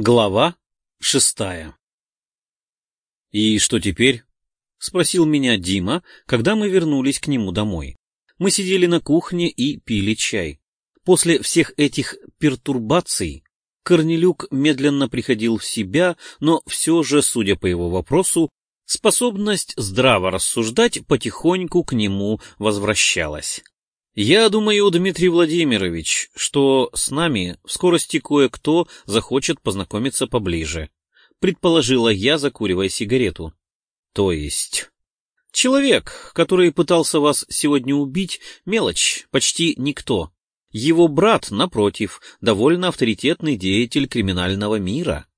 Глава шестая «И что теперь?» — спросил меня Дима, когда мы вернулись к нему домой. Мы сидели на кухне и пили чай. После всех этих пертурбаций Корнелюк медленно приходил в себя, но все же, судя по его вопросу, способность здраво рассуждать потихоньку к нему возвращалась. Я думаю, Дмитрий Владимирович, что с нами в скорости кое-кто захочет познакомиться поближе, предположила я, закуривая сигарету. То есть... Человек, который пытался вас сегодня убить, мелочь, почти никто. Его брат, напротив, довольно авторитетный деятель криминального мира.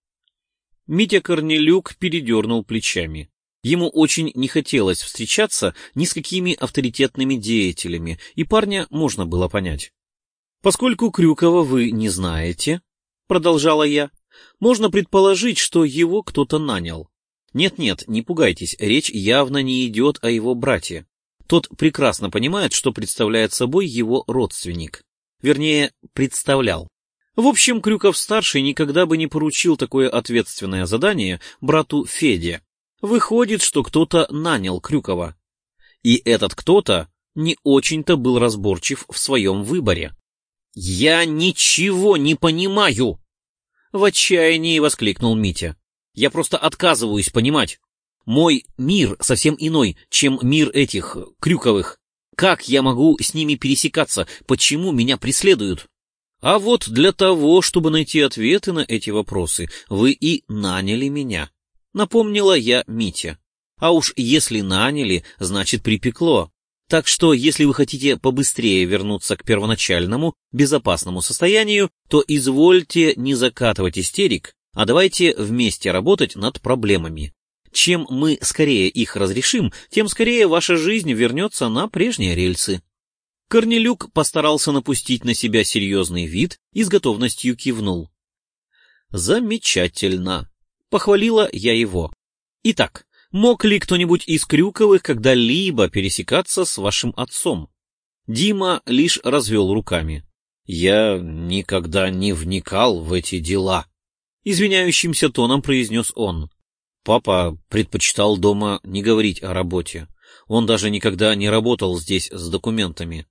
Митя Корнелюк передернул плечами. Ему очень не хотелось встречаться ни с какими авторитетными деятелями, и парня можно было понять. «Поскольку Крюкова вы не знаете», — продолжала я, — «можно предположить, что его кто-то нанял. Нет-нет, не пугайтесь, речь явно не идет о его брате. Тот прекрасно понимает, что представляет собой его родственник. Вернее, представлял. В общем, Крюков-старший никогда бы не поручил такое ответственное задание брату Феде, Выходит, что кто-то нанял Крюкова. И этот кто-то не очень-то был разборчив в своем выборе. «Я ничего не понимаю!» В отчаянии воскликнул Митя. «Я просто отказываюсь понимать. Мой мир совсем иной, чем мир этих Крюковых. Как я могу с ними пересекаться? Почему меня преследуют?» А вот для того, чтобы найти ответы на эти вопросы, вы и наняли меня. Напомнила я Мите. А уж если наняли, значит припекло. Так что, если вы хотите побыстрее вернуться к первоначальному, безопасному состоянию, то извольте не закатывать истерик, а давайте вместе работать над проблемами. Чем мы скорее их разрешим, тем скорее ваша жизнь вернется на прежние рельсы. Корнелюк постарался напустить на себя серьезный вид и с готовностью кивнул. Замечательно. Похвалила я его. Итак, мог ли кто-нибудь из Крюковых когда-либо пересекаться с вашим отцом? Дима лишь развел руками. Я никогда не вникал в эти дела. Извиняющимся тоном произнес он. Папа предпочитал дома не говорить о работе. Он даже никогда не работал здесь с документами.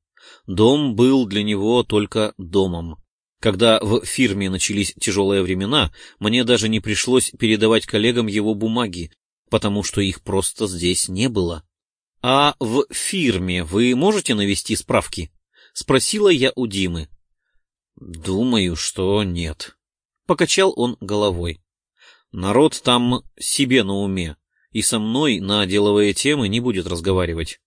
Дом был для него только домом. Когда в фирме начались тяжелые времена, мне даже не пришлось передавать коллегам его бумаги, потому что их просто здесь не было. — А в фирме вы можете навести справки? — спросила я у Димы. — Думаю, что нет. Покачал он головой. Народ там себе на уме, и со мной на деловые темы не будет разговаривать.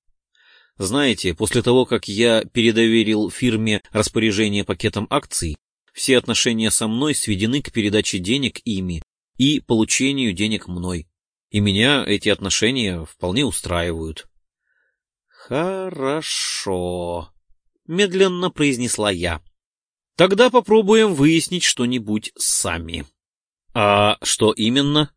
Знаете, после того, как я передоверил фирме распоряжение пакетом акций, все отношения со мной сведены к передаче денег ими и получению денег мной. И меня эти отношения вполне устраивают. Хорошо, медленно произнесла я. Тогда попробуем выяснить что-нибудь сами. А что именно?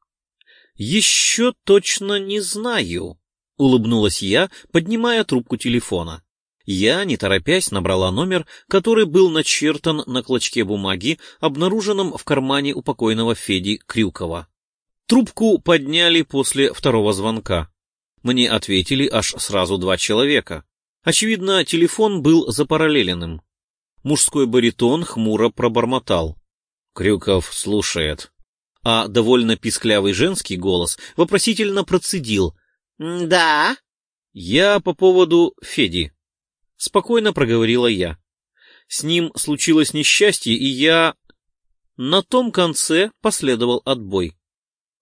Еще точно не знаю, улыбнулась я, поднимая трубку телефона. Я, не торопясь, набрала номер, который был начертан на клочке бумаги, обнаруженном в кармане у покойного Феди Крюкова. Трубку подняли после второго звонка. Мне ответили аж сразу два человека. Очевидно, телефон был запараллеленным. Мужской баритон хмуро пробормотал. Крюков слушает. А довольно писклявый женский голос вопросительно процедил. «Да?» «Я по поводу Феди». — спокойно проговорила я. С ним случилось несчастье, и я... На том конце последовал отбой.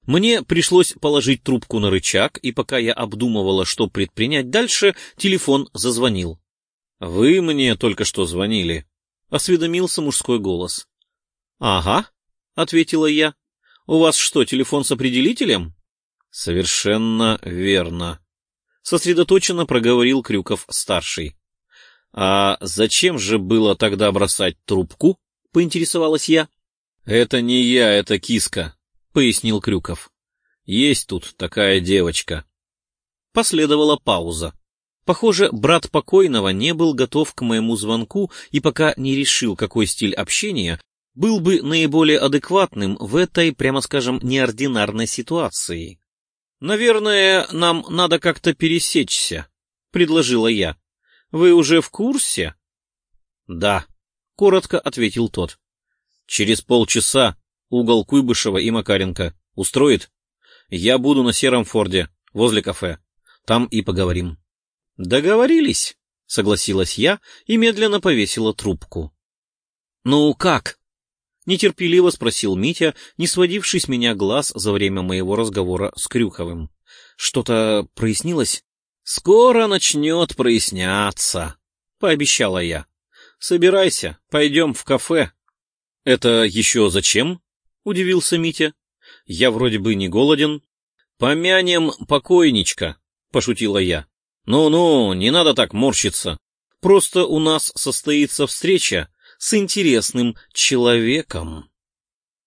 Мне пришлось положить трубку на рычаг, и пока я обдумывала, что предпринять дальше, телефон зазвонил. — Вы мне только что звонили, — осведомился мужской голос. — Ага, — ответила я. — У вас что, телефон с определителем? — Совершенно верно. Сосредоточенно проговорил Крюков-старший. «А зачем же было тогда бросать трубку?» — поинтересовалась я. «Это не я, это киска», — пояснил Крюков. «Есть тут такая девочка». Последовала пауза. Похоже, брат покойного не был готов к моему звонку и пока не решил, какой стиль общения был бы наиболее адекватным в этой, прямо скажем, неординарной ситуации. «Наверное, нам надо как-то пересечься», — предложила я. «Вы уже в курсе?» «Да», — коротко ответил тот. «Через полчаса угол Куйбышева и Макаренко. Устроит? Я буду на Сером Форде, возле кафе. Там и поговорим». «Договорились», — согласилась я и медленно повесила трубку. «Ну как?» — нетерпеливо спросил Митя, не сводивший с меня глаз за время моего разговора с Крюховым. «Что-то прояснилось?» «Скоро начнет проясняться», — пообещала я. «Собирайся, пойдем в кафе». «Это еще зачем?» — удивился Митя. «Я вроде бы не голоден». «Помянем покойничка», — пошутила я. «Ну-ну, не надо так морщиться. Просто у нас состоится встреча с интересным человеком.